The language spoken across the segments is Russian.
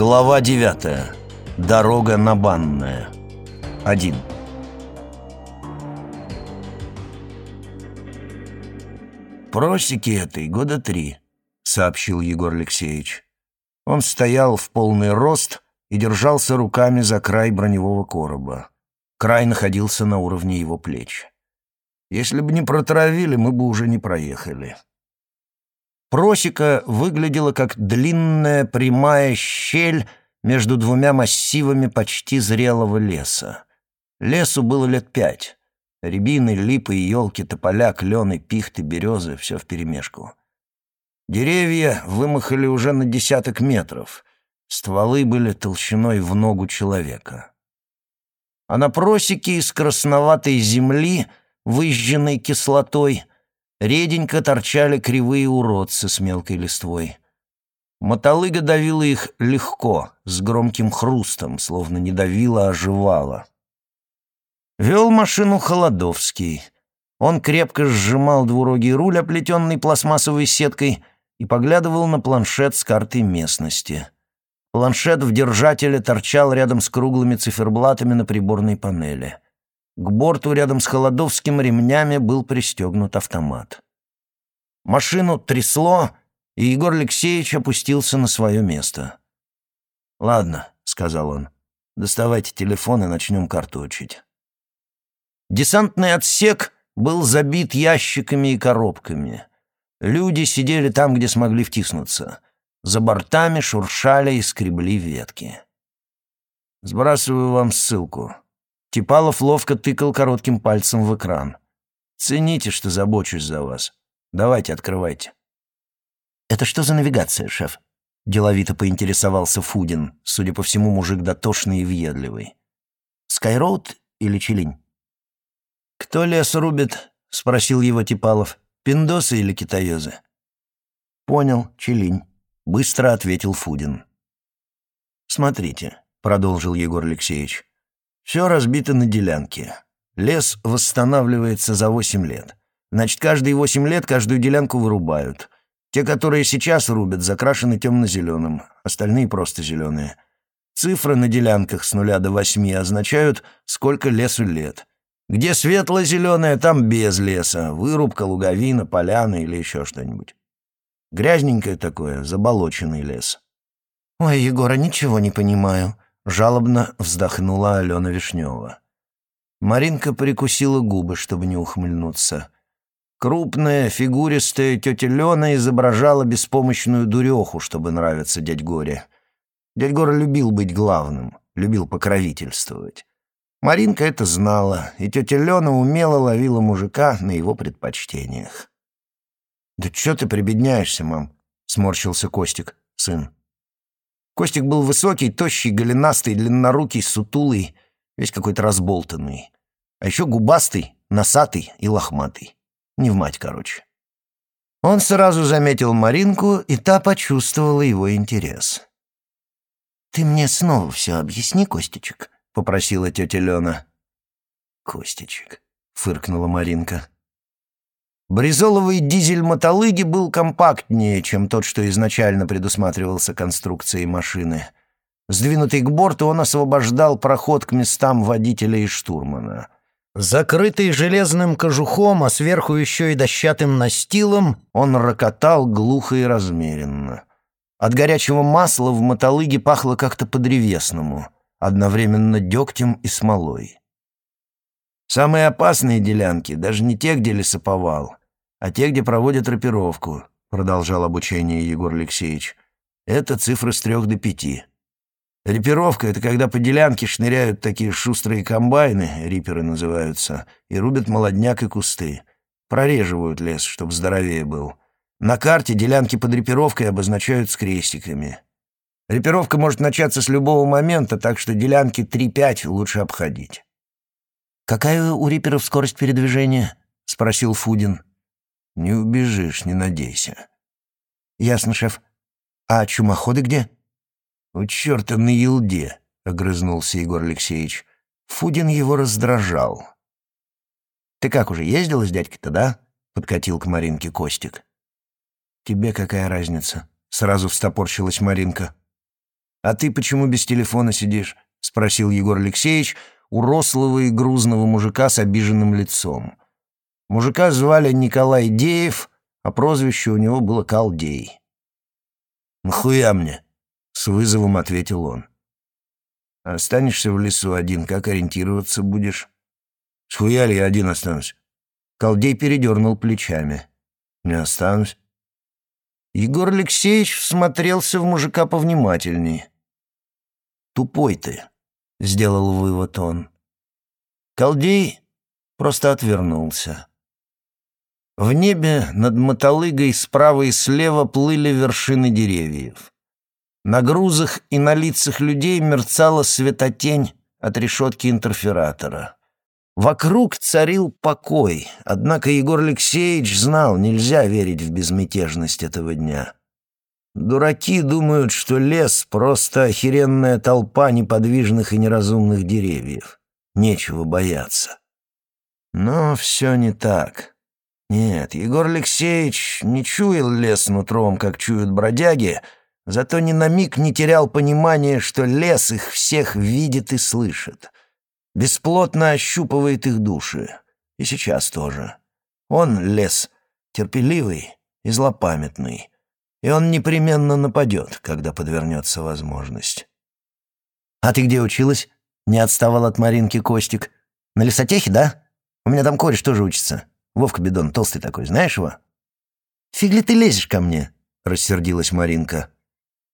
Глава 9. Дорога на банная. 1. «Просеки этой года три», — сообщил Егор Алексеевич. Он стоял в полный рост и держался руками за край броневого короба. Край находился на уровне его плеч. «Если бы не протравили, мы бы уже не проехали». Просека выглядела как длинная прямая щель между двумя массивами почти зрелого леса. Лесу было лет пять. Рябины, липы, елки, тополя, клены, пихты, березы — все вперемешку. Деревья вымахали уже на десяток метров. Стволы были толщиной в ногу человека. А на просеке из красноватой земли, выжженной кислотой, Реденько торчали кривые уродцы с мелкой листвой. Мотолыга давила их легко, с громким хрустом, словно не давила, а жевала. Вел машину Холодовский. Он крепко сжимал двурогий руль, оплетенный пластмассовой сеткой, и поглядывал на планшет с картой местности. Планшет в держателе торчал рядом с круглыми циферблатами на приборной панели — к борту рядом с Холодовским ремнями был пристегнут автомат. Машину трясло, и Егор Алексеевич опустился на свое место. «Ладно», — сказал он, — «доставайте телефон и начнем карту учить». Десантный отсек был забит ящиками и коробками. Люди сидели там, где смогли втиснуться. За бортами шуршали и скребли ветки. «Сбрасываю вам ссылку», Типалов ловко тыкал коротким пальцем в экран. «Цените, что забочусь за вас. Давайте, открывайте». «Это что за навигация, шеф?» — деловито поинтересовался Фудин, судя по всему, мужик дотошный и въедливый. «Скайроуд или Челинь?» «Кто лес рубит?» — спросил его Типалов. «Пиндосы или китаёзы?» «Понял, Челинь», — быстро ответил Фудин. «Смотрите», — продолжил Егор Алексеевич. Все разбито на делянки. Лес восстанавливается за восемь лет. Значит, каждые восемь лет каждую делянку вырубают. Те, которые сейчас рубят, закрашены темно-зеленым, остальные просто зеленые. Цифры на делянках с нуля до восьми означают, сколько лесу лет. Где светло-зеленое, там без леса. Вырубка, луговина, поляна или еще что-нибудь. Грязненькое такое, заболоченный лес. «Ой, Егора, ничего не понимаю», Жалобно вздохнула Алена Вишнева. Маринка прикусила губы, чтобы не ухмыльнуться. Крупная, фигуристая тетя Лена изображала беспомощную дуреху, чтобы нравиться дядь Горе. Дядь Гора любил быть главным, любил покровительствовать. Маринка это знала, и тетя Лена умело ловила мужика на его предпочтениях. «Да чё ты прибедняешься, мам?» — сморщился Костик, сын. Костик был высокий, тощий, голенастый, длиннорукий, сутулый, весь какой-то разболтанный. А еще губастый, носатый и лохматый. Не в мать, короче. Он сразу заметил Маринку, и та почувствовала его интерес. «Ты мне снова все объясни, Костичек», — попросила тетя Лена. «Костичек», — фыркнула Маринка. Бризоловый дизель мотолыги был компактнее, чем тот, что изначально предусматривался конструкцией машины. Сдвинутый к борту, он освобождал проход к местам водителя и штурмана. Закрытый железным кожухом, а сверху еще и дощатым настилом, он рокотал глухо и размеренно. От горячего масла в мотолыге пахло как-то по-древесному, одновременно дегтем и смолой. Самые опасные делянки, даже не те, где лесоповал, а те, где проводят рапировку», — продолжал обучение Егор Алексеевич. «Это цифры с трех до пяти. Репировка — это когда по делянке шныряют такие шустрые комбайны, риперы называются, и рубят молодняк и кусты. Прореживают лес, чтоб здоровее был. На карте делянки под репировкой обозначают с крестиками. Репировка может начаться с любого момента, так что делянки 3-5 лучше обходить. «Какая у риперов скорость передвижения?» — спросил Фудин. Не убежишь, не надейся. Ясно, шеф. А чумоходы где? У черта на елде, огрызнулся Егор Алексеевич. Фудин его раздражал. Ты как, уже ездила с дядькой-то, да? Подкатил к Маринке Костик. Тебе какая разница? Сразу встопорщилась Маринка. «А ты почему без телефона сидишь?» — спросил Егор Алексеевич у рослого и грузного мужика с обиженным лицом. Мужика звали Николай Деев, а прозвище у него было Калдей. «Нахуя мне?» — с вызовом ответил он. «Останешься в лесу один, как ориентироваться будешь?» «Схуя ли я один останусь?» Колдей передернул плечами. «Не останусь». Егор Алексеевич всмотрелся в мужика повнимательней. «Тупой ты», — сделал вывод он. Колдей просто отвернулся. В небе над мотолыгой справа и слева плыли вершины деревьев. На грузах и на лицах людей мерцала светотень от решетки интерфератора. Вокруг царил покой, однако Егор Алексеевич знал, нельзя верить в безмятежность этого дня. Дураки думают, что лес — просто охеренная толпа неподвижных и неразумных деревьев. Нечего бояться. Но все не так. Нет, Егор Алексеевич не чуял лес нутром, как чуют бродяги, зато ни на миг не терял понимания, что лес их всех видит и слышит. Бесплотно ощупывает их души. И сейчас тоже. Он, лес, терпеливый и злопамятный и он непременно нападет, когда подвернется возможность. «А ты где училась?» — не отставал от Маринки Костик. «На лесотехе, да? У меня там кореш тоже учится. Вовка Бедон, толстый такой, знаешь его?» «Фиг ли ты лезешь ко мне?» — рассердилась Маринка.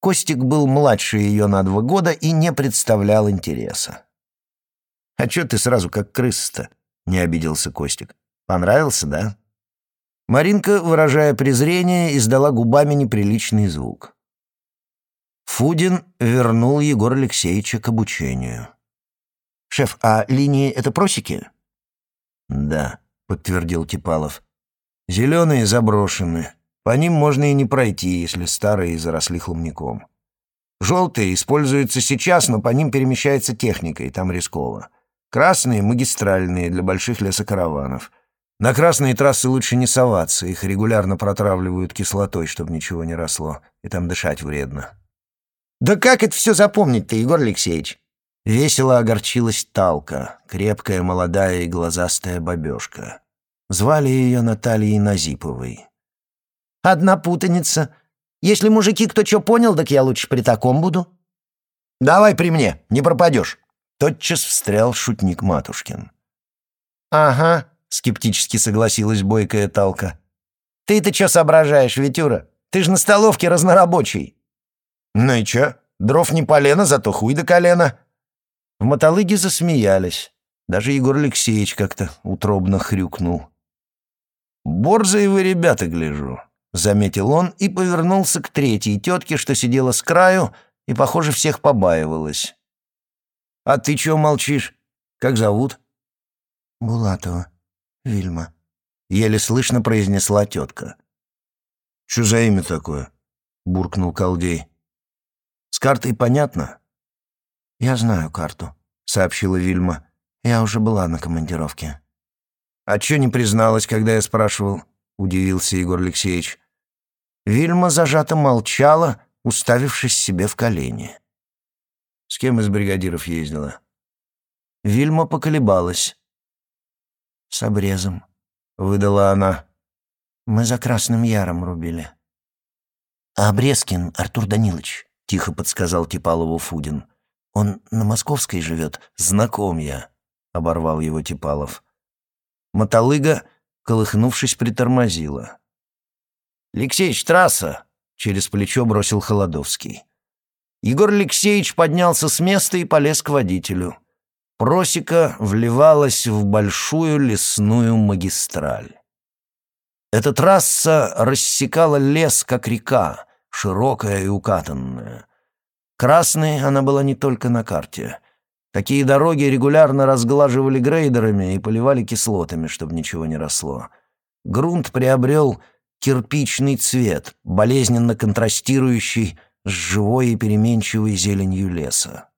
Костик был младше ее на два года и не представлял интереса. «А чё ты сразу как крыса-то?» — не обиделся Костик. «Понравился, да?» Маринка, выражая презрение, издала губами неприличный звук. Фудин вернул Егора Алексеевича к обучению. «Шеф, а линии — это просеки?» «Да», — подтвердил Типалов. «Зеленые заброшены. По ним можно и не пройти, если старые заросли хломником. Желтые используются сейчас, но по ним перемещается техника, и там рисково. Красные — магистральные для больших лесокараванов. На красные трассы лучше не соваться, их регулярно протравливают кислотой, чтобы ничего не росло, и там дышать вредно. «Да как это все запомнить-то, Егор Алексеевич?» Весело огорчилась Талка, крепкая, молодая и глазастая бабешка. Звали ее Натальей Назиповой. «Одна путаница. Если мужики кто что понял, так я лучше при таком буду». «Давай при мне, не пропадешь», — тотчас встрял шутник Матушкин. «Ага», — скептически согласилась бойкая Талка. «Ты-то что соображаешь, Витюра? Ты же на столовке разнорабочий». «Ну и чё? Дров не полено, зато хуй до колена». В мотолыге засмеялись. Даже Егор Алексеевич как-то утробно хрюкнул. «Борзые вы ребята, гляжу», — заметил он и повернулся к третьей тетке, что сидела с краю и, похоже, всех побаивалась. «А ты чего молчишь? Как зовут?» «Булатова», Вильма», — еле слышно произнесла тетка. «Что за имя такое?» — буркнул Колдей. «С картой понятно?» «Я знаю карту», — сообщила Вильма. «Я уже была на командировке». «А чё не призналась, когда я спрашивал?» — удивился Егор Алексеевич. Вильма зажато молчала, уставившись себе в колени. «С кем из бригадиров ездила?» Вильма поколебалась. «С обрезом», — выдала она. «Мы за Красным Яром рубили». «А Обрезкин Артур Данилович», — тихо подсказал Типалову Фудин. «Он на Московской живет. Знаком я», — оборвал его Типалов. Мотолыга, колыхнувшись, притормозила. «Алексеич, трасса!» — через плечо бросил Холодовский. Егор Алексеевич поднялся с места и полез к водителю. Просека вливалась в большую лесную магистраль. Эта трасса рассекала лес, как река, широкая и укатанная. Красной она была не только на карте. Такие дороги регулярно разглаживали грейдерами и поливали кислотами, чтобы ничего не росло. Грунт приобрел кирпичный цвет, болезненно контрастирующий с живой и переменчивой зеленью леса.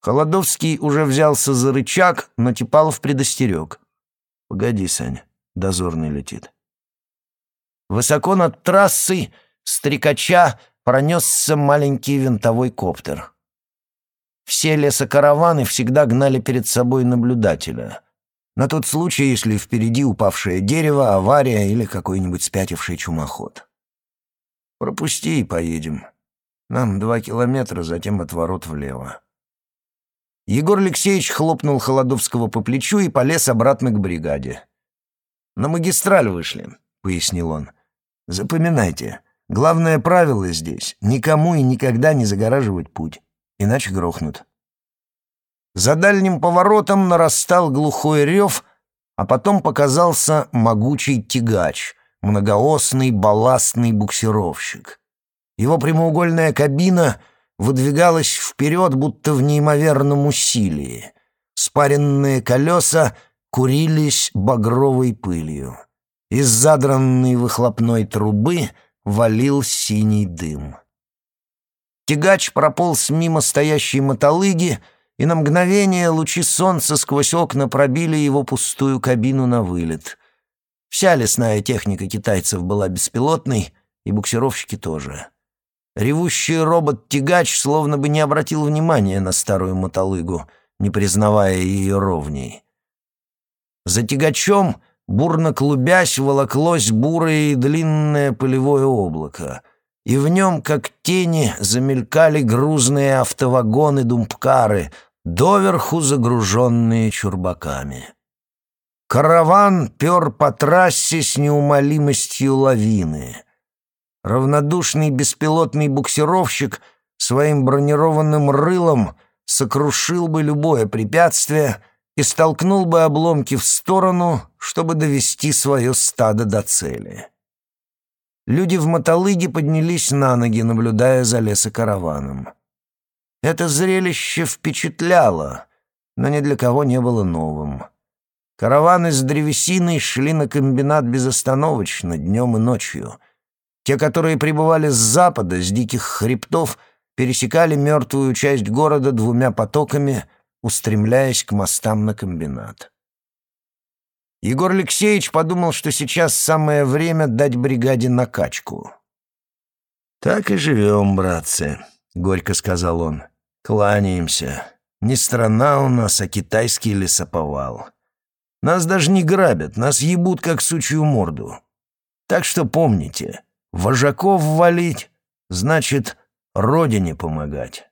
Холодовский уже взялся за рычаг, но Типалов предостерег. «Погоди, Саня, дозорный летит». Высоко над трассой, стрекача, пронесся маленький винтовой коптер. Все лесокараваны всегда гнали перед собой наблюдателя. На тот случай, если впереди упавшее дерево, авария или какой-нибудь спятивший чумоход. «Пропусти и поедем. Нам два километра, затем отворот влево». Егор Алексеевич хлопнул Холодовского по плечу и полез обратно к бригаде. «На магистраль вышли», — пояснил он. «Запоминайте, главное правило здесь — никому и никогда не загораживать путь, иначе грохнут». За дальним поворотом нарастал глухой рев, а потом показался могучий тягач, многоосный балластный буксировщик. Его прямоугольная кабина — выдвигалась вперед, будто в неимоверном усилии. Спаренные колеса курились багровой пылью. Из задранной выхлопной трубы валил синий дым. Тягач прополз мимо стоящей мотолыги, и на мгновение лучи солнца сквозь окна пробили его пустую кабину на вылет. Вся лесная техника китайцев была беспилотной, и буксировщики тоже. Ревущий робот-тягач словно бы не обратил внимания на старую мотолыгу, не признавая ее ровней. За тягачом, бурно клубясь, волоклось бурое и длинное пылевое облако, и в нем, как тени, замелькали грузные автовагоны-думпкары, доверху загруженные чурбаками. Караван пер по трассе с неумолимостью лавины — Равнодушный беспилотный буксировщик своим бронированным рылом сокрушил бы любое препятствие и столкнул бы обломки в сторону, чтобы довести свое стадо до цели. Люди в мотолыге поднялись на ноги, наблюдая за лесокараваном. Это зрелище впечатляло, но ни для кого не было новым. Караваны с древесиной шли на комбинат безостановочно, днем и ночью — те, которые прибывали с запада, с диких хребтов, пересекали мертвую часть города двумя потоками, устремляясь к мостам на комбинат. Егор Алексеевич подумал, что сейчас самое время дать бригаде накачку. «Так и живем, братцы», — горько сказал он. «Кланяемся. Не страна у нас, а китайский лесоповал. Нас даже не грабят, нас ебут, как сучью морду. Так что помните, Вожаков валить — значит, родине помогать.